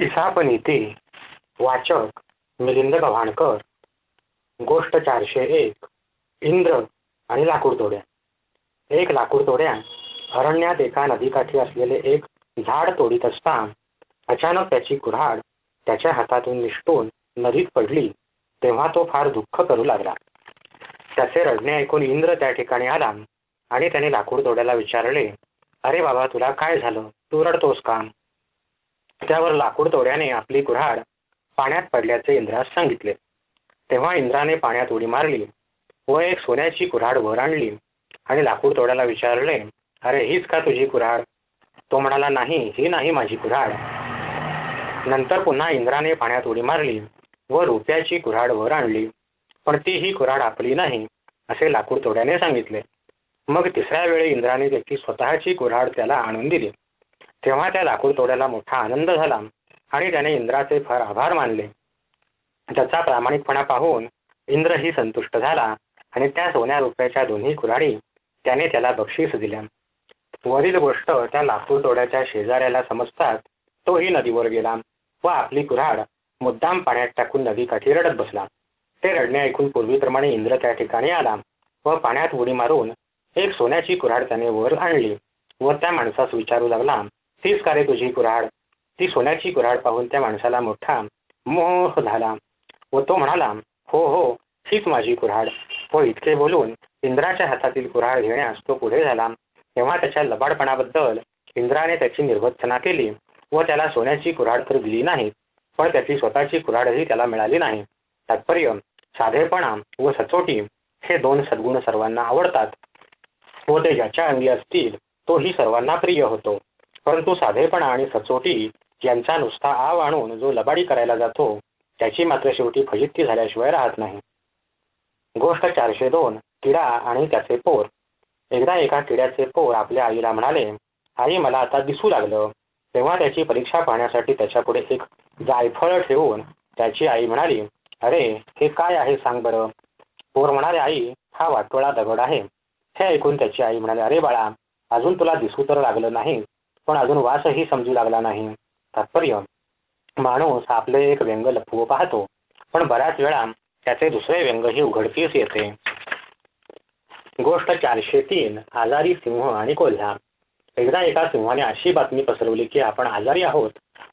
इसापनीती वाचक मिलिंद गव्हाणकर गोष्ट चारशे एक इंद्र आणि लाकूड तोड्या एक लाकूड तोड्या अरण्यात एका नदीकाठी असलेले एक झाड तोडीत असता अचानक त्याची कुऱ्हाड त्याच्या हातातून निष्ठून नदीत पडली तेव्हा तो फार दुःख करू लागला. त्याचे रडणे ऐकून इंद्र त्या ठिकाणी आला आणि त्याने लाकूड तोड्याला विचारले अरे बाबा तुला काय झालं? तू रडतोस का? त्यावर लाकूड तोड्याने आपली कुऱ्हाड पाण्यात पडल्याचे इंद्रास सांगितले. तेव्हा इंद्राने पाण्यात उडी मारली व एक सोन्याची कुऱ्हाड वर आणली आणि लाकूड तोड्याला विचारले अरे हीच का तुझी कुऱ्हाड तो म्हणाला नाही ही नाही माझी कुऱ्हाड नंतर पुन्हा इंद्राने पाण्यात उडी मारली व रुपयाची कुऱ्हाड वर आणली पण ती ही कुऱ्हाड आपली नाही असे लाकूड तोड्याने सांगितले. मग तिसऱ्या वेळी इंद्राने त्याची स्वतःची कुऱ्हाड त्याला आणून दिली. तेव्हा त्या लाकूड तोड्याला मोठा आनंद झाला आणि त्याने इंद्राचे फार आभार मानले. त्याचा प्रामाणिकपणा पाहून इंद्रही संतुष्ट झाला आणि त्या सोन्या रुपयाच्या दोन्ही कुऱ्हाडी त्याने त्याला बक्षीस दिल्या. वरील गोष्ट त्या लाकूड तोड्याच्या शेजाऱ्याला समजताच तोही नदीवर गेला व आपली कुऱ्हाड मुद्दाम पाण्यात टाकून नदीकाठी रडत बसला. ते रडणे ऐकून पूर्वीप्रमाणे इंद्र त्या ठिकाणी आला व पाण्यात उडी मारून एक सोन्याची कुऱ्हाड त्याने वर आणली व त्या माणसास विचारू लागला तीच का रे तुझी कुऱ्हाड. ती सोन्याची कुऱ्हाड पाहून त्या माणसाला मोठा मोह झाला. व तो म्हणाला हो हो हीच माझी कुऱ्हाड. व इतके बोलून इंद्राच्या हातातील कुऱ्हाड घेण्यास तो पुढे झाला. तेव्हा त्याच्या लबाडपणाबद्दल इंद्राने त्याची निर्भत्सना केली व त्याला सोन्याची कुऱ्हाड तर दिली नाही पण त्याची स्वतःची कुऱ्हाडही त्याला मिळाली नाही. तात्पर्य साधेपणा व सचोटी हे दोन सद्गुण सर्वांना आवडतात व ते ज्याच्या अंगी असतील तोही सर्वांना प्रिय होतो. परंतु साधेपणा आणि सचोटी यांचा नुसता आव आणून जो लबाडी करायला जातो त्याची मात्र शेवटी फजिती झाल्याशिवाय राहत नाही. गोष्ट चारशे दोन किडा आणि त्याचे पोर. एकदा एका किड्याचे पोर आपल्या आईला म्हणाले आई मला आता दिसू लागलं. तेव्हा त्याची परीक्षा पाहण्यासाठी त्याच्यापुढे एक जायफळ ठेवून त्याची आई म्हणाली अरे हे काय आहे सांग बरं. पोर म्हणाले आई हा वाटोळा दगड आहे. हे ऐकून त्याची आई म्हणाली अरे बाळा अजून तुला दिसू तर लागलं नाही पण अजून वासही समजू लागला नाही. तात्पर्य माणूस आपले एक व्यंग लपवू पाहतो पण बऱ्याच वेळा त्याचे दुसरे व्यंगही उघडकीस येते. गोष्ट चारशे तीन आजारी सिंह आणि कोल्हा. एकदा एका सिंहाने अशी बातमी पसरवली की आपण आजारी आहोत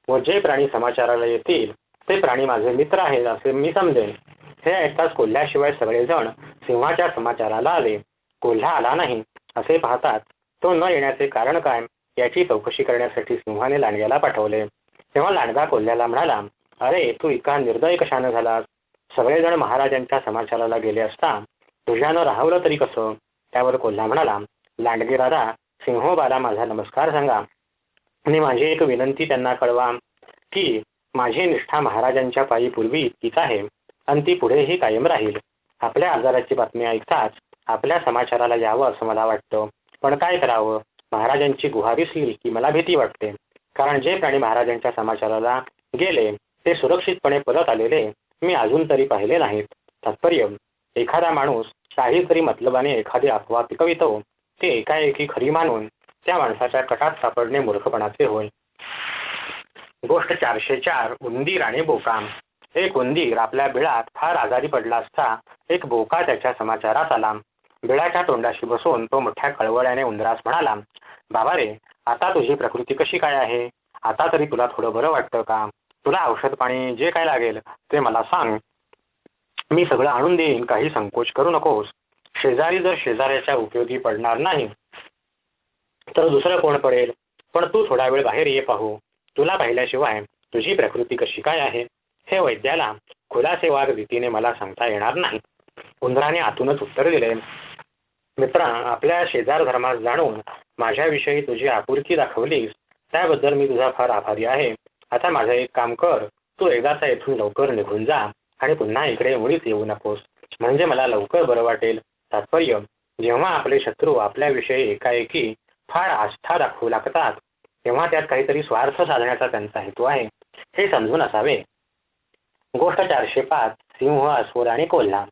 व जे प्राणी समाचाराला येतील ते प्राणी माझे मित्र आहेत असे मी समजेन. हे ऐकताच कोल्ह्याशिवाय सगळेजण सिंहाच्या समाचाराला आले. कोल्हा आला नाही असे पाहतात. तो न येण्याचे कारण काय? याची चौकशी करण्यासाठी सिंहाने लांडग्याला पाठवले. तेव्हा लांडगा कोल्ह्याला म्हणाला अरे तू इतका निर्दय कशानं झालास? सगळेजण महाराजांच्या समाचाराला गेले असता तुझ्यानं राहवलं तरी कसं? त्यावर कोल्हा म्हणाला लांडगे दादा सिंहोबाला माझा नमस्कार सांगा. आणि माझी एक विनंती त्यांना कळवा की माझी निष्ठा महाराजांच्या पायी पूर्वी इतकीच आहे आणि ती पुढेही कायम राहील. आपल्या आजाराची बातमी ऐकताच आपल्या समाचाराला यावं असं मला वाटतं. पण काय करावं? महाराजांची गुहा दिसली की मला भीती वाटते. कारण जे प्राणी महाराजांच्या समाचाराला गेले ते सुरक्षितपणे परत आलेले मी अजून तरी पाहिले नाहीत. तात्पर्य एखादा माणूस काहीतरी मतलबाने एखादी अफवा पिकवितो ते एकाएकी खरी मानून त्या माणसाच्या कटात सापडणे मूर्खपणाचे होय. गोष्ट चारशे चार उंदीर आणि बोकाम. एक उंदीर आपल्या बिळात फार आजारी पडला असता एक बोका त्याच्या समाचारात आला. बिळाच्या तोंडाशी बसून तो मोठ्या कळवळ्याने उंदरास म्हणाला बाबा रे आता तुझी प्रकृती कशी काय आहे? आता तरी तुला थोडं बरं वाटतं का? तुला औषध पाणी जे काय लागेल ते मला सांग. मी सगळं आणून देईन काही संकोच करू नकोस. शेजारी जर शेजाऱ्याच्या उपयोगी पडणार नाही तर दुसरं कोण पडेल? पण तू थोडा वेळ बाहेर ये पाहू. तुला पाहिल्याशिवाय तुझी प्रकृती कशी काय आहे? हे वैद्याला खुलासेवार रीतीने मला सांगता येणार नाही. उंदराने आतूनच उत्तर दिले. मित्रा आपल्या शेजार धर्मास जाणून माझ्याविषयी तुझी आपुलकी दाखवलीस त्याबद्दल मी तुझा फार आभारी आहे. आता माझं एक काम कर तू एकदाचा येथून लवकर निघून जा आणि पुन्हा इकडे मुळीच येऊ नकोस. म्हणजे मला लवकर बरं वाटेल. तात्पर्य जेव्हा आपले शत्रू आपल्याविषयी एकाएकी फार आस्था दाखवू लागतात तेव्हा त्यात काहीतरी स्वार्थ साधण्याचा त्यांचा हेतू आहे. हे समजून असावे. गोष्ट चारशे पाच सिंह अस्वल आणि कोल्हा.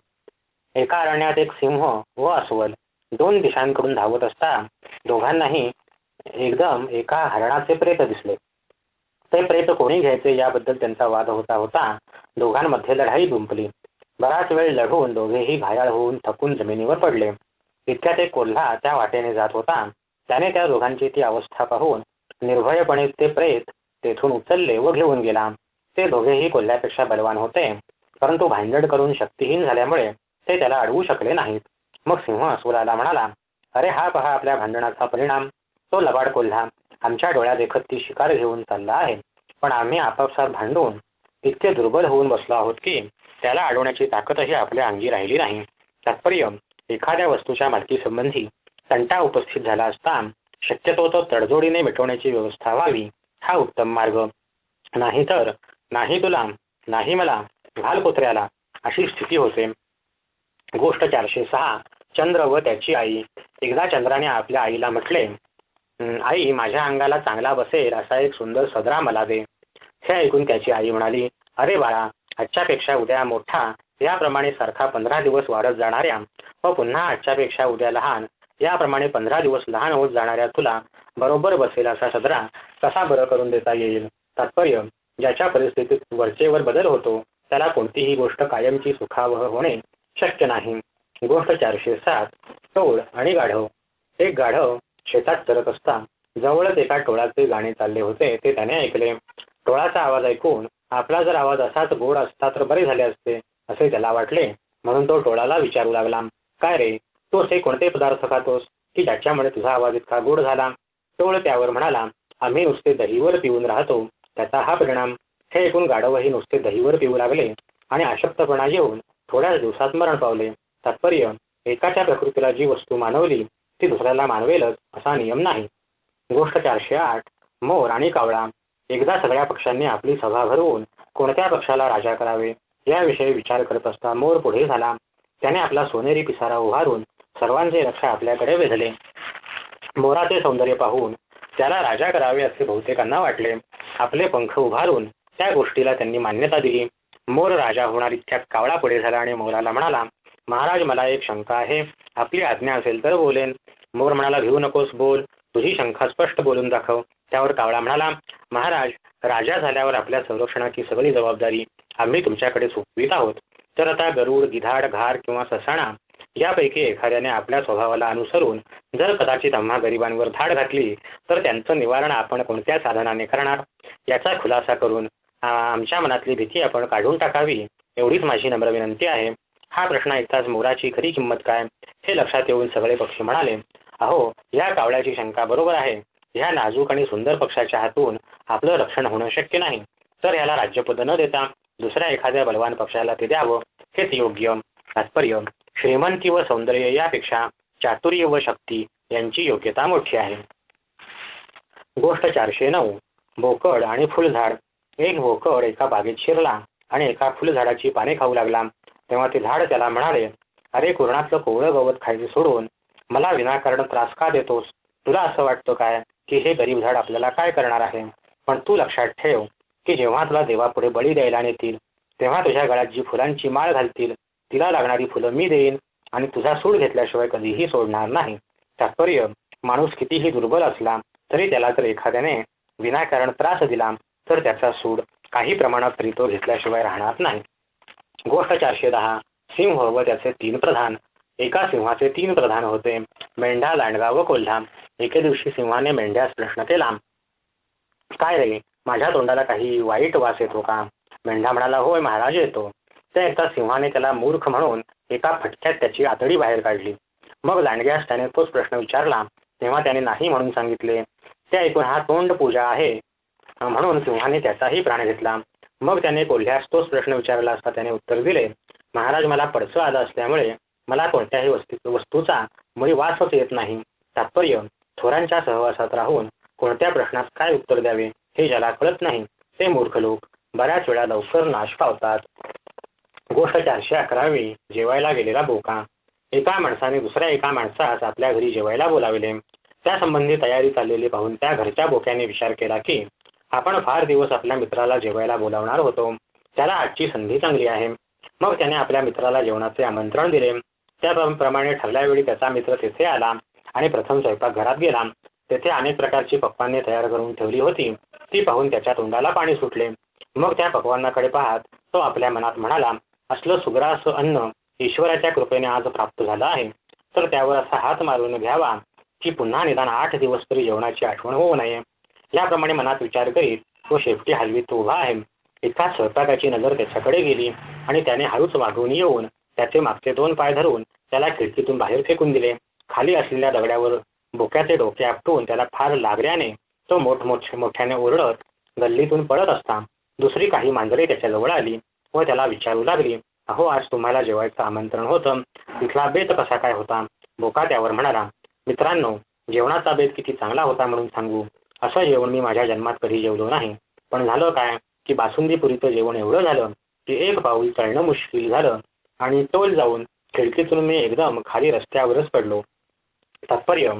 एका अरण्यात एक सिंह व अस्वल. दोन दिशांकडून धावत असता दोघांनाही एकदम एका हरणाचे प्रेत दिसले. ते प्रेत कोणी घ्यायचे याबद्दल त्यांचा वाद होता होता दोघांमध्ये लढाई दुंपली बराच वेळ लढून दोघेही घायाळ होऊन थकून जमिनीवर पडले. इतक्यात एक कोल्हा त्या वाटेने जात होता. त्याने त्या दोघांची ती अवस्था पाहून निर्भयपणे ते प्रेत तेथून उचलले व घेऊन गेला. ते दोघेही कोल्ह्यापेक्षा बलवान होते परंतु भांडण करून शक्तीहीन झाल्यामुळे ते त्याला अडवू शकले नाहीत. मग सिंह असुराला म्हणाला अरे हा पहा आपल्या भांडणाचा परिणाम. तो लबाड कोल्हा. आमच्या डोळ्या देखत ती शिकार घेऊन चालला आहे. पण आम्ही आपापसात भांडून इतके दुर्बल होऊन बसलो आहोत की त्याला अडवण्याची ताकदही आपल्या अंगी राहिली नाही. तात्पर्य एखाद्या वस्तूच्या मालकीसंबंधी संटा तंटा उपस्थित झाला असता शक्यतो तो तडजोडीने मिटवण्याची व्यवस्था व्हावी हा उत्तम मार्ग. नाही तर नाही तुला नाही मला घाल कुत्र्याला अशी स्थिती होते. गोष्ट चारशे सहा चंद्र व त्याची आई. एकदा चंद्राने आपल्या आईला म्हटले आई माझ्या अंगाला चांगला बसेल असा एक सुंदर सदरा मला दे. हे ऐकून त्याची आई म्हणाली अरे बाळा आजच्यापेक्षा उद्या मोठा याप्रमाणे सारखा पंधरा दिवस वाढत जाणाऱ्या व पुन्हा आजच्यापेक्षा उद्या लहान याप्रमाणे पंधरा दिवस लहान होत जाणाऱ्या तुला बरोबर बसेल असा सदरा कसा बरं करून देता येईल? तात्पर्य ज्याच्या परिस्थितीत वरचेवर बदल होतो त्याला कोणतीही गोष्ट कायमची सुखावह होणे शक्य नाही. गोष्ट चारशे सात टोळ आणि गाढव. एक गाढव शेतात चरत असता जवळच एका टोळाचे गाणे चालले होते ते त्याने ऐकले. टोळाचा आवाज ऐकून आपला जर आवाज असाच गोड असता तर बरे झाले असते असे त्याला वाटले. म्हणून तो टोळाला विचारू लागला काय रे तू असे कोणते पदार्थ खातोस की ज्याच्यामुळे तुझा आवाज इतका गोड झाला? टोळ त्यावर म्हणाला आम्ही नुसते दहीवर पिऊन राहतो त्याचा हा परिणाम. हे ऐकून गाढवही नुसते दहीवर पिऊ लागले आणि अशक्तपणा येऊन थोड्याच दिवसात मरण पावले. तात्पर्य एकाच्या प्रकृतीला जी वस्तू मानवली ती दुसऱ्याला मानवेलच असा नियम नाही. गोष्ट चारशे आठ मोर आणि कावळा एकदा सगळ्या पक्षांनी आपली सभा भरवून कोणत्या पक्षाला राजा करावे याविषयी विचार करत असता मोर पुढे झाला. त्याने आपला सोनेरी पिसारा उभारून सर्वांचे लक्ष आपल्याकडे वेधले. मोराचे सौंदर्य पाहून त्याला राजा करावे असे बहुतेकांना वाटले. आपले पंख उभारून त्या गोष्टीला त्यांनी मान्यता दिली. मोर राजा होणार इतक्यात कावळा पुढे झाला आणि मोराला म्हणाला महाराज मला एक शंका आहे. आपली आज्ञा असेल तर बोलेन. मोर म्हणाला घेऊ नकोस बोल. तुझी शंका स्पष्ट बोलून दाखव. त्यावर कावळा म्हणाला महाराज राजा झाल्यावर आपल्या संरक्षणाची सगळी जबाबदारी आम्ही तुमच्याकडे सोपवीत आहोत. तर आता गरुड गिधाड घार किंवा ससाणा यापैकी एखाद्याने आपल्या स्वभावाला अनुसरून जर कदाचित आम्हा गरिबांवर धाड घातली तर त्यांचं निवारण आपण कोणत्या साधनाने करणार? याचा खुलासा करून आमच्या मनातली भीती आपण काढून टाकावी एवढीच माझी नम्र विनंती आहे. हा प्रश्न ऐकताच मोराची खरी किंमत काय? हे लक्षात येऊन सगळे पक्षी म्हणाले अहो या कावळ्याची शंका बरोबर आहे. ह्या नाजूक आणि सुंदर पक्षाच्या हातून आपलं रक्षण होणं शक्य नाही. तर याला राज्यपद न देता दुसऱ्या एखाद्या बलवान पक्षाला ते द्यावं. हेच योग्य तात्पर्य. श्रीमंती व सौंदर्य यापेक्षा चातुर्य व शक्ती यांची योग्यता मोठी आहे. गोष्ट चारशे नऊ. बोकड आणि फुलझाड. एक बोकड एका बागेत शिरला आणि एका फुलझाडाची पाने खाऊ लागला. तेव्हा ते झाड त्याला म्हणाले अरे कुरणातलं कोवळं गवत खायचे सोडून मला विनाकारण त्रास का देतोस? तुला असं वाटतं काय की हे गरीब झाड आपल्याला काय करणार आहे? पण तू लक्षात ठेव की जेव्हा तुला देवापुढे बळी द्यायला नेतील तेव्हा तुझ्या गळ्यात जी फुलांची माळ घालतील तिला लागणारी फुलं मी देईन आणि तुझा सूड घेतल्याशिवाय कधीही सोडणार नाही. तात्पर्य माणूस कितीही दुर्बल असला तरी त्याला जर एखाद्याने विनाकारण त्रास दिला तर त्याचा सूड काही प्रमाणात तरी तो घेतल्याशिवाय राहणार नाही. गोष्ट चारशे दहा सिंह व त्याचे तीन प्रधान. एका सिंहाचे तीन प्रधान होते. मेंढा लांडगा व कोल्हा. एके दिवशी सिंहाने मेंढ्यास प्रश्न केला. काय रे माझ्या तोंडाला काही वाईट वास येतो का मेंढा म्हणाला होय महाराज येतो. त्या एकदा सिंहाने त्याला मूर्ख म्हणून एका फटक्यात त्याची आतडी बाहेर काढली. मग लांडग्यास त्याने तोच प्रश्न विचारला. तेव्हा त्याने नाही म्हणून सांगितले. ते ऐकून हा तोंड पूजा आहे. म्हणून सिंहाने त्याचाही प्राण घेतला. मग त्याने कोल्ह्यास तोच प्रश्न विचारला असता त्याने उत्तर दिले महाराज मला पडसं आलं असल्यामुळे मला कोणत्याही वस्तू वस्तूचा मुळी वासच येत नाही. तात्पर्य थोरांच्या सहवासात राहून कोणत्या प्रश्नात काय उत्तर द्यावे हे ज्याला कळत नाही ते मूर्ख लोक बऱ्याच वेळा लवकर नाश पावतात. गोष्ट चारशे अकरावी जेवायला गेलेला बोका. एका माणसाने दुसऱ्या एका माणसास आपल्या घरी जेवायला बोलाविले. त्या संबंधी तयारी चाललेली पाहून त्या घरच्या बोक्याने विचार केला की आपण फार दिवस आपल्या मित्राला जेवायला बोलावणार होतो. त्याला आजची संधी चांगली आहे. मग त्याने आपल्या मित्राला जेवणाचे आमंत्रण दिले. त्याप्रमाणे ठरल्या वेळी त्याचा मित्र तेथे आला आणि प्रथम स्वयंपाक घरात गेला. तेथे अनेक प्रकारची पक्वाने तयार करून ठेवली होती. ती पाहून त्याच्या तोंडाला पाणी सुटले. मग त्या पकवानाकडे पाहत तो आपल्या मनात म्हणाला असलं सुग्रास अन्न ईश्वराच्या कृपेने आज प्राप्त झालं आहे. तर त्यावर असा हात मारून घ्यावा की पुन्हा निदान आठ दिवस तरी जेवणाची आठवण होऊ नये. याप्रमाणे मनात विचार करीत तो शेपटी हलवीत उभा आहे. एका स्वयंपाकाची नजर त्याच्याकडे गेली आणि त्याने हळूच वाघून येऊन त्याचे मागचे दोन पाय धरून त्याला खिडकीतून बाहेर फेकून दिले. खाली असलेल्या दगड्यावर बोक्याचे डोके आपटून त्याला फार लागल्याने तो मोठमोठ मोठ्याने ओरडत गल्लीतून पडत असता. दुसरी काही मांजरे त्याच्याजवळ आली व त्याला विचारू लागली अहो आज तुम्हाला जेवायचं आमंत्रण होतं. तिथला बेत कसा काय होता? बोका त्यावर म्हणाला मित्रांनो जेवणाचा बेत किती चांगला होता म्हणून सांगू. असं जेवण मी माझ्या जन्मात कधी जेवलो नाही. पण झालं काय की बासुंदीपुरीचं जेवण एवढं झालं की एक पाऊल चढणं मुश्किल झालं आणि तोल जाऊन खिडकीतून मी एकदम खाली रस्त्यावरच पडलो. तात्पर्य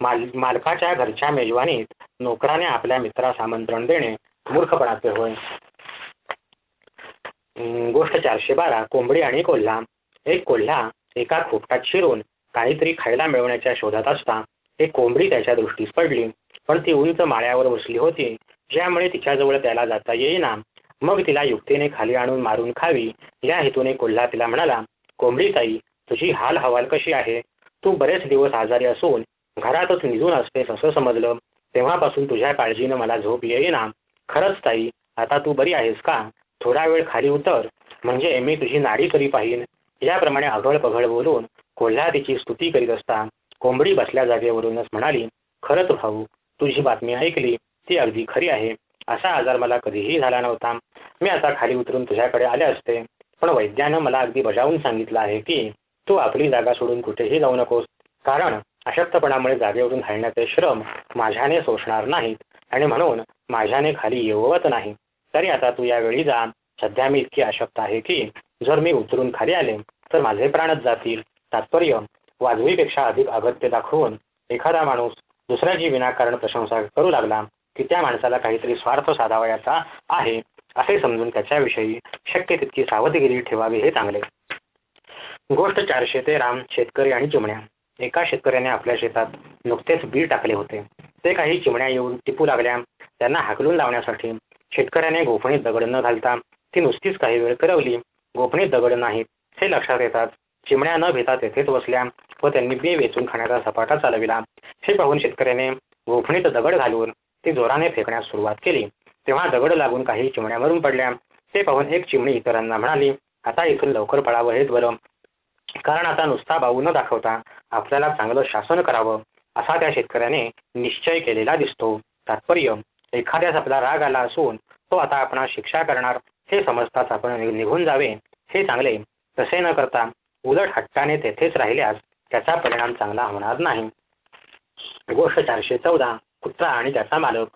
माल मालकाच्या घरच्या मेजवानीत नोकराने आपल्या मित्रास आमंत्रण देणे मूर्खपणाचे होय. गोष्ट चारशे बारा कोंबडी आणि कोल्हा. एक कोल्हा एका खोपटात शिरून काहीतरी खायला मिळवण्याच्या शोधात असता एक कोंबडी त्याच्या दृष्टीस पडली. पण ती उंच माळ्यावर बसली होती. ज्यामुळे तिच्याजवळ त्याला जाता येईना. मग तिला युक्तीने खाली आणून मारून खावी. या हेतूने कोल्हा तिला म्हणाला कोंबडी ताई तुझी हाल हवाल कशी आहे? तू बरेच दिवस आजारी असून घरातच निजून असतेस असं समजलं. तेव्हापासून तुझ्या काळजीनं मला झोप येईना. खरंच ताई आता तू बरी आहेस का? थोडा वेळ खाली उतर. म्हणजे मी तुझी नाडी तरी पाहिन. याप्रमाणे अघळ पघळ बोलून कोल्हा तिची स्तुती करीत असता कोंबडी बसल्या जागेवरूनच म्हणाली खरंच भाऊ तुझी बातमी ऐकली ती अगदी खरी आहे. असा आजार मला कधीही झाला नव्हता. मी आता खाली उतरून तुझ्याकडे आले असते. पण वैद्यानं मला अगदी बजावून सांगितलं आहे की तू आपली जागा सोडून कुठेही जाऊ नकोस. कारण अशक्तपणामुळे जागेवरून हलण्याचे श्रम माझ्याने सोसणार नाहीत. आणि म्हणून माझ्याने खाली येवत नाही. तरी आता तू यावेळी जा. सध्या मी इतकी अशक्त आहे की जर मी उतरून खाली आले तर माझे प्राणच जातील. तात्पर्य वाजवीपेक्षा अधिक अगत्य दाखवून एखादा माणूस दुसऱ्याची विनाकारण प्रशंसा करू लागला की त्या माणसाला काहीतरी स्वार्थ साधावयाचा आहे असे समजून त्याच्याविषयी शक्य तितकी सावधगिरी ठेवावी हे चांगले. गोष्ट चारशे ते राम शेतकरी आणि चिमण्या. एका शेतकऱ्याने आपल्या शेतात नुकतेच बी टाकले होते. ते काही चिमण्या येऊन टिपू लागल्या. त्यांना हाकलून लावण्यासाठी शेतकऱ्याने गोफणीत दगड न घालता ती नुसतीच काही वेळ करवली गोफणीत दगड नाहीत हे लक्षात येतात चिमण्या न भेता तेथेच बसल्या. व त्यांनी बी वेचून खाण्याचा सपाटा चालविला. हे पाहून शेतकऱ्याने गोफणीत दगड घालून ती जोराने फेकण्यास सुरुवात केली. तेव्हा दगड लागून काही चिमण्या मरून पडल्या. ते पाहून एक चिमणी इतरांना म्हणाली आता इथून लवकर पळावं हेच बरं. कारण आता नुसता भाऊ न दाखवता आपल्याला चांगलं शासन करावं असा त्या शेतकऱ्याने निश्चय केलेला दिसतो. तात्पर्य एखाद्यास आपला राग आला असून तो आता आपण शिक्षा करणार. हे समजताच आपण निघून जावे. हे चांगले. तसे न करता उलट हट्टाने तेथेच राहिल्यास त्याचा परिणाम चांगला होणार नाही. गोष्ट चारशे चौदा कुत्रा आणि त्याचा मालक.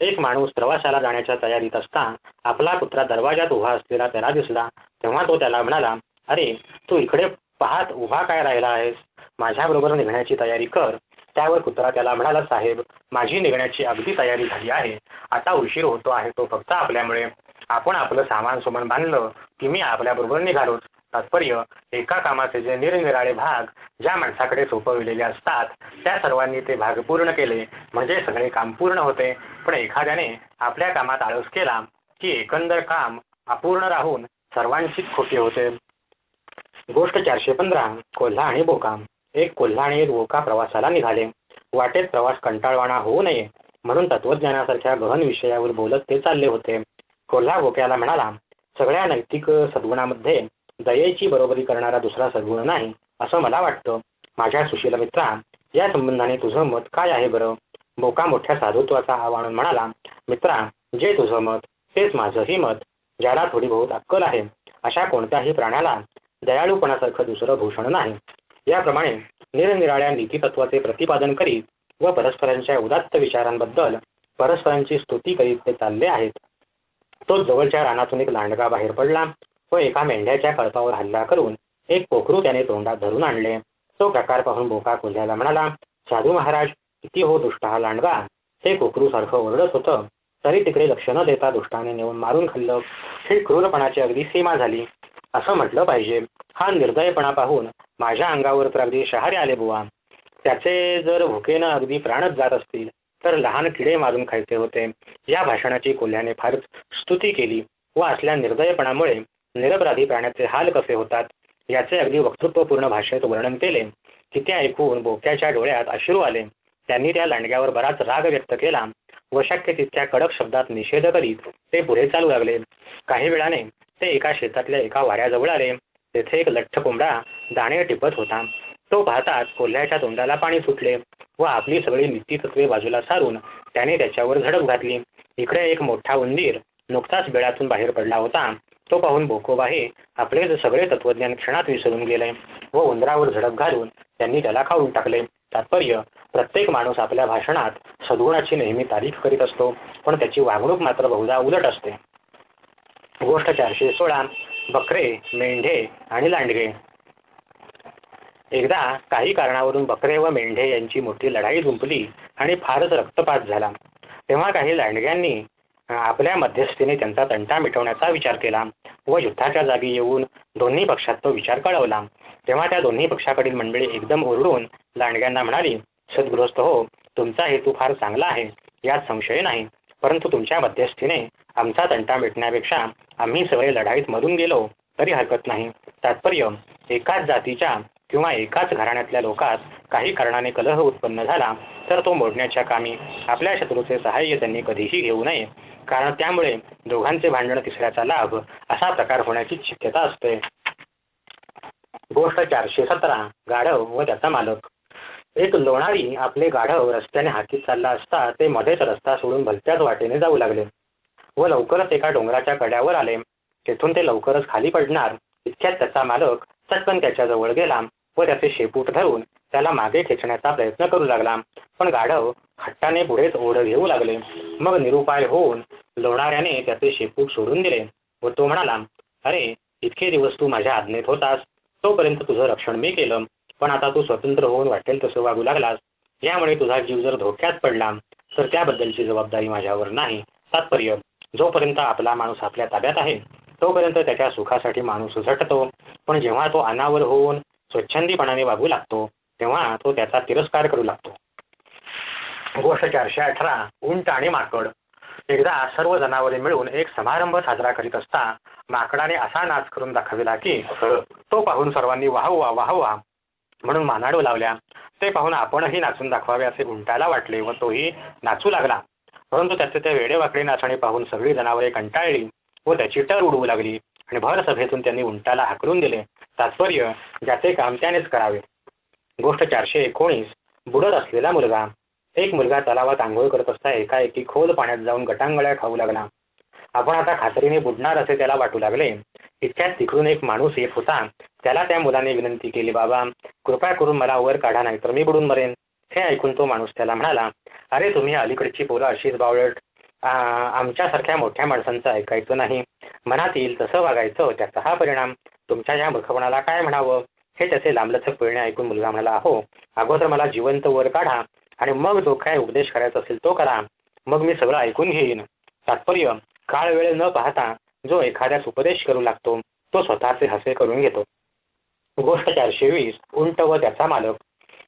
एक माणूस प्रवासाला जाण्याच्या तयारीत असता आपला कुत्रा दरवाजात उभा असलेला त्याला दिसला तेव्हा तो त्याला म्हणाला अरे तू इकडे पाहत उभा काय राहिला आहेस? माझ्याबरोबर निघण्याची तयारी कर. त्यावर कुत्रा त्याला म्हणाला साहेब माझी निघण्याची अगदी तयारी झाली आहे. आता उशीर होतो आहे तो फक्त आपल्यामुळे. आपण आपलं सामान सुमन बांधलं की मी आपल्याबरोबर निघालोच तात्पर्य एका कामाचे जे निरनिराळे भाग ज्या माणसाकडे सोपविलेले असतात त्या सर्वांनी ते भाग पूर्ण केले. म्हणजे सगळे काम पूर्ण होते. पण एखाद्याने आपल्या कामात आळस केला की एकंदर काम अपूर्ण राहून सर्वांशीच खोटे होते. गोष्ट चारशे पंधरा कोल्हा आणि बोका एक कोल्हा आणि एक बोका प्रवासाला निघाले. वाटेत प्रवास कंटाळवाणा होऊ नये म्हणून तत्वज्ञानासारख्या गहन विषयावर बोलत ते चालले होते. कोल्हा बोक्याला म्हणाला सगळ्या नैतिक सद्गुणामध्ये दयेची बरोबरी करणारा दुसरा सद्गुण नाही असं मला वाटतं. माझ्या सुशील मित्रा या संबंधाने तुझं मत काय आहे बरं? बोका मोठ्या साधुत्वाचा आव्हान म्हणाला मित्रा जे तुझं मत तेच माझंही मत. ज्याला थोडी बहुत अक्कल आहे अशा कोणत्याही प्राण्याला दयाळूपणासारखं दुसरं भूषण नाही. याप्रमाणे निरनिराळ्या नीतीतत्वाचे प्रतिपादन करीत व परस्परांच्या उदात्त विचारांबद्दल परस्परांची स्तुती करीत ते चालले आहेत. तो जवळच्या रानातून एक लांडगा बाहेर पडला. तो एका मेंढ्याच्या कळपावर हल्ला करून एक पोखरू त्याने तोंडात धरून आणले. तो प्रकार पाहून बोका कोल्ह्याला म्हणाला साधू महाराज किती हो दुष्ट हा लांडगा. हे कोकरू सारखं ओरडत होतं. तरी तिकडे लक्ष न देता दुष्टाने नेऊन मारून खाल्लं. हे क्रूरपणाची अगदी सीमा झाली. असं म्हटलं पाहिजे. हा निर्दयपणा पाहून माझ्या अंगावर तर अगदी शहारे आले बुवा. त्याचे जर भुकेनं अगदी प्राणच जात असतील तर लहान किडे मारून खायचे होते. या भाषणाची कोल्ह्याने फारच स्तुती केली व असल्या निर्दयपणामुळे निरपराधी प्राण्याचे हाल कसे होतात याचे अगदी वक्तृत्वपूर्ण भाषेत वर्णन केले. की ते ऐकून बोक्याच्या डोळ्यात अश्रू आले. त्यांनी त्या लांडग्यावर बराच राग व्यक्त केला व शक्य तितक्या कडक शब्दात निषेध करीत ते पुढे चालू लागले. काही वेळाने ते एका शेतातल्या एका वाड्याजवळ आले. तेथे एक लठ्ठ कोंबडा दाणे टिपत होता. तो पाहताच कोल्ह्याच्या तोंडाला पाणी सुटले व आपली सगळी नीतीतत्वे बाजूला सारून त्याने त्याच्यावर झडप घातली. इकडे एक मोठा उंदीर नुकताच बेळातून बाहेर पडला होता. तो पाहून भोकोबाहे आपले सगळे तत्वज्ञान क्षणात विसरून गेले. व उंदरावर झडप घालून त्यांनी त्याला खाऊन टाकले. तात्पर्य प्रत्येक माणूस आपल्या भाषणात सद्गुणाची नेहमी तारीफ करीत असतो पण त्याची वागणूक मात्र बहुधा उलट असते. गोष्ट चारशे सोळा बकरे मेंढे आणि लांडगे. एकदा काही कारणावरून बकरे व मेंढे यांची मोठी लढाई जुंपली आणि फारच रक्तपात झाला. तेव्हा काही लांडग्यांनी आपल्या मध्यस्थीने त्यांचा तंटा मिटवण्याचा विचार केला व युद्धाच्या जागी येऊन दोन्ही पक्षात तो विचार कळवला. तेव्हा त्या दोन्ही पक्षाकडील मंडळी एकदम ओरडून लांडग्यांना म्हणाली सद्गृहस्थ हो तुमचा हेतू फार चांगला आहे यात संशय नाही. परंतु तुमच्या मध्यस्थीने आमचा तंटा मिटण्यापेक्षा आम्ही सगळे लढाईत मरून गेलो तरी हरकत नाही. तात्पर्य एकाच जातीच्या किंवा एकाच घराण्यातल्या लोकात काही कारणाने कलह उत्पन्न झाला तर तो मोडण्याच्या कामी आपल्या शत्रूचे सहाय्य त्यांनी कधीही घेऊ नये. कारण त्यामुळे दोघांचे भांडण तिसऱ्याचा लाभ असा प्रकार होण्याची शक्यता असते. गोष्ट चारशे सतरा गाढव व त्याचा मालक. एक लोणारी आपले गाढव रस्त्याने हातीत चालला असता ते मध्येच रस्ता सोडून भलत्याच वाटेने जाऊ लागले. व लवकरच एका डोंगराच्या कड्यावर आले. तेथून ते लवकरच खाली पडणार. इतक्यात त्याचा मालक चटकन त्याच्याजवळ गेला व त्याचे शेपूट धरून त्याला मागे खेचण्याचा प्रयत्न करू लागला. पण गाढव हट्टाने पुढेच ओढ घेऊ लागले. मग निरुपाय होऊन लोणाऱ्याने त्याचे शेपूट सोडून दिले व तो म्हणाला अरे इतके दिवस तू माझ्या आज्ञेत होतास. तोपर्यंत तुझं रक्षण मी केलं. पण आता तू स्वतंत्र होऊन वाटेल तसं वागू लागलास. यामुळे तुझा जीव जर धोक्यात पडला तर त्याबद्दलची जबाबदारी माझ्यावर नाही. तात्पर्य जोपर्यंत आपला माणूस आपल्या ताब्यात आहे तोपर्यंत त्याच्या सुखासाठी माणूस झटतो. पण जेव्हा तो अनावर होऊन स्वच्छंदीपणाने वागू लागतो तेव्हा तो त्याचा तिरस्कार करू लागतो. गोष्ट चारशे अठरा उंट आणि माकड. एकदा सर्व जनावरे मिळून एक समारंभ साजरा करीत असता माकडाने असा नाच करून दाखविला की तो पाहून सर्वांनी वाहवा वाहवा म्हणून मानाडू लावल्या. ते पाहून आपणही नाचून दाखवावे असे उंटाला वाटले व तोही नाचू लागला. परंतु त्याचे ते वेडेवाकडे नाचणे पाहून सगळी जनावरे कंटाळली व त्याची टर उडवू लागली आणि भर सभेतून त्यांनी उंटाला हाकलून दिले. तात्पर्य ज्याचे काम त्यानेच करावे. गोष्ट चारशे एकोणीस. बुडत असलेला मुलगा एक मुलगा तलावात आंघोळ करत असता एकाएकी खोल पाण्यात जाऊन गटांगळ्या खाऊ लागला. आपण आता खात्रीने बुडणार असे त्याला वाटू लागले. इतक्यात तिकडून एक माणूस येत होता. त्याला त्या मुलाने विनंती केली बाबा कृपया करून मला वर काढा नाही तर मी बुडून मरेन. हे ऐकून तो माणूस त्याला म्हणाला अरे तुम्ही अलीकडची पोरं अशीच बावळट आमच्यासारख्या मोठ्या माणसांचं ऐकायचं नाही. मनात येईल तसं वागायचं त्याचा हा परिणाम. तुमच्या या मूर्खपणाला काय म्हणावं? हे त्याचे लांबलचक पिळणे ऐकून मुलगा म्हणाला हो अगोदर मला जिवंत वर काढा. आणि मग जो काय उपदेश करायचा असेल तो करा. मग मी सगळं ऐकून घेईन. तात्पर्य काळ वेळ न पाहता जो एखाद्यास उपदेश करू लागतो तो स्वतःचे हसे करून घेतो. गोष्ट चारशे वीस उंट व त्याचा मालक.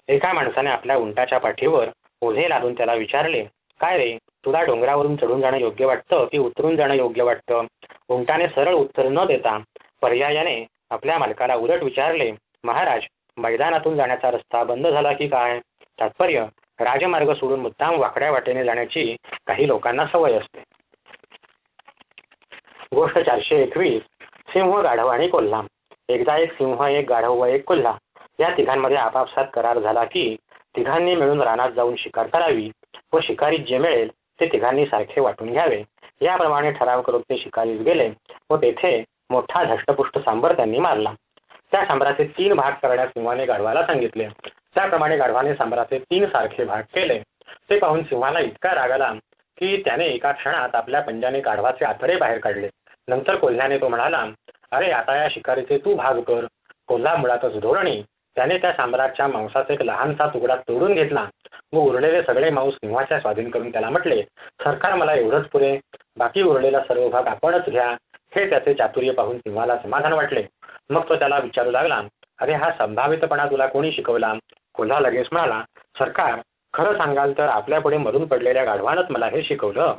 एका माणसाने आपल्या उंटाच्या पाठीवर ओझे लादून त्याला विचारले काय रे तुला डोंगरावरून चढून जाणं योग्य वाटतं की उतरून जाणं योग्य वाटतं? उंटाने सरळ उत्तर न देता पर्यायाने आपल्या मालकाला उलट विचारले महाराज मैदानातून जाण्याचा रस्ता बंद झाला की काय? तात्पर्य राजमार्ग सोडून मुद्दाम वाकड्या वाटेने जाण्याची काही लोकांना सवय असते. गोष्ट चारशे एकवीस सिंह गाढव आणि कोल्हा एकदा एक सिंह एक गाढव व एक कोल्हा या तिघांमध्ये आपापसात करार झाला की तिघांनी मिळून रानात जाऊन शिकार करावी व शिकारीत जे मिळेल ते तिघांनी सारखे वाटून घ्यावे. याप्रमाणे ठराव करून ते शिकारीत गेले व तेथे मोठा धष्टपुष्ट सांबर त्यांनी मारला. त्या सांबराचे तीन भाग करण्यास सिंहाने गाढवाला सांगितले. त्याप्रमाणे गाढवाने सांबराचे तीन सारखे भाग केले. ते पाहून सिंहाला इतका राग आला की त्याने एका क्षणात आपल्या पंजाने गाढवाचे आतडे बाहेर काढले. नंतर कोल्ह्याने तो म्हणाला अरे आता या शिकारीचे तू भाग कर. कोल्हा मुळातच धोरणी. त्याने त्या साम्राटच्या मांसाचा एक लहानसा तुकडा तोडून घेतला. व उरलेले सगळे मांस सिंहाच्या स्वाधीन करून त्याला म्हटले सरकार मला एवढंच पुरे. बाकी उरलेला सर्व भाग आपणच घ्या. हे त्याचे चातुर्य पाहून सिंहाला समाधान वाटले. मग तो त्याला विचारू लागला अरे हा संभावितपणा तुला कोणी शिकवला? कोल्हा लगेच म्हणाला सरकार खरं सांगाल तर आपल्यापुढे मरून पडलेल्या गाढवानच मला हे शिकवलं.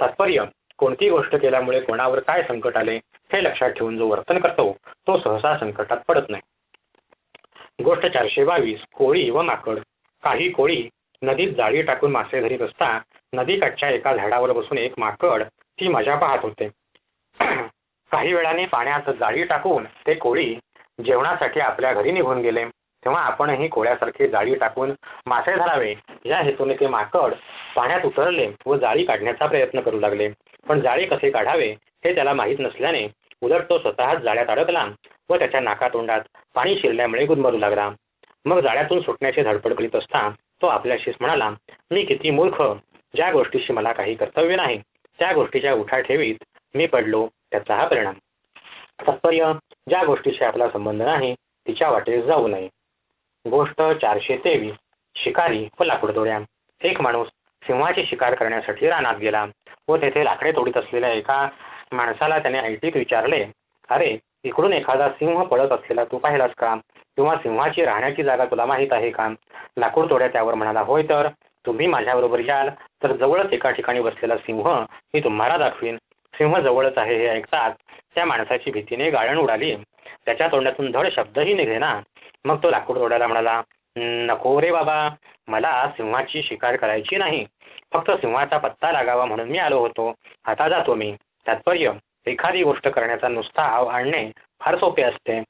तात्पर्य कोणती गोष्ट केल्यामुळे कोणावर काय संकट आले हे लक्षात ठेवून जो वर्तन करतो तो सहसा संकटात पडत नाही. गोष्ट चारशे बावीस कोळी व माकड. काही कोळी नदीत जाळी टाकून मासे धरीत असता नदीकाठच्या एका झाडावर बसून एक माकड ती मजा पाहत होते. काही वेळाने पाण्यात जाळी टाकून ते कोळी जेवणासाठी आपल्या घरी निघून गेले. तेव्हा आपणही कोळ्यासारखे जाळी टाकून मासे धरावे. या हेतूने ते माकड पाण्यात उतरले व जाळी काढण्याचा प्रयत्न करू लागले. पण जाळी कसे काढावे हे त्याला माहीत नसल्याने उलट तो स्वतःच जाळ्यात अडकला व त्याच्या नाकातोंडात पाणी शिरल्यामुळे गुदमरू लागला. मग जाळ्यातून सुटण्याची धडपड करीत असता तो आपल्याशीच म्हणाला मी किती मूर्ख. ज्या गोष्टीशी मला काही कर्तव्य नाही त्या गोष्टीच्या उठा ठेवीत मी पडलो. त्याचा हा परिणाम. तात्पर्य ज्या गोष्टीशी आपला संबंध नाही तिच्या वाटेस जाऊ नये. गोष्ट चारशे तेवीस शिकारी व लाकूडतोड्या एक माणूस सिंहाची शिकार करण्यासाठी रानात गेला व तेथे लाकडे तोडीत असलेल्या एका माणसाला त्याने ऐटीत विचारले अरे इकडून एखादा सिंह पळत असलेला तू पाहिलास का? किंवा सिंहाची राहण्याची जागा तुला माहीत आहे का? लाकूड तोड्या त्यावर म्हणाला होय तर तुम्ही माझ्याबरोबर याल तर जवळच एका ठिकाणी बसलेला सिंह मी तुम्हाला दाखवीन. सिंह जवळच आहे हे ऐकताच त्या माणसाची भीतीने गाळण उडाली. त्याच्या तोंडातून धड शब्दही निघेना. मग तो लाकूड तोडायला म्हणाला नको रे बाबा मला सिंहाची शिकार करायची नाही. फक्त सिंहाचा पत्ता लागावा म्हणून मी आलो होतो. आता जातो मी. तात्पर्य एखादी गोष्ट करण्याचा नुसता आव आणणे फार सोपे असते.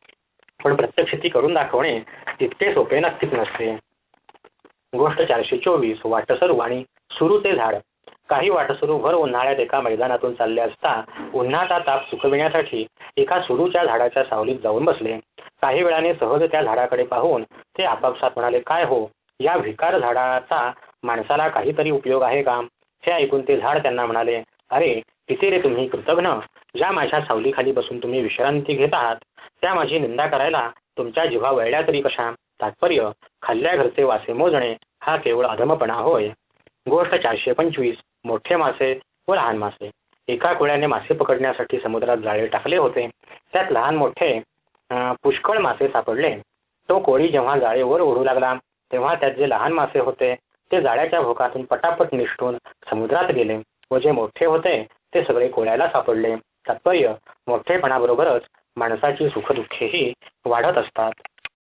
पण प्रत्यक्ष ती करून दाखवणे तितके सोपे नक्कीच नसते. गोष्ट चारशे चोवीस वाटसरू आणि सुरूचे झाड. काही वाटसरूभर उन्हाळ्यात एका मैदानातून चालले असता उन्हाचा ताप सुकविण्यासाठी एका सुरूच्या झाडाच्या सावलीत जाऊन बसले. काही वेळाने सहज त्या झाडाकडे पाहून ते आपापसात म्हणाले काय हो या भिकार झाडाचा माणसाला काहीतरी उपयोग आहे का? हे ऐकून ते झाड त्यांना म्हणाले अरे तिथे रे तुम्ही कृतघ्न. ज्या माझ्या सावलीखाली बसून तुम्ही विश्रांती घेत आहात त्या माझी निंदा करायला तुमच्या जिव्हा वळल्या तरी कशा? तात्पर्य खाल्ल्या घरचे वासे मोजणे हा केवळ अधमपणा होय. गोष्ट चारशे पंचवीस. मोठे मासे व लहान मासे. एका कोळ्याने मासे पकडण्यासाठी समुद्रात जाळे टाकले होते. त्यात लहान मोठे पुष्कळ मासे सापडले. तो कोळी जेव्हा जाळे वर ओढू लागला तेव्हा त्यात जे लहान मासे होते ते जाळ्याच्या भोकातून पटापट निष्ठून समुद्रात गेले व जे मोठे होते ते सगळे कोळ्याला सापडले. तात्पर्य मोठेपणाबरोबरच माणसाची सुखदुःखेही वाढत असतात.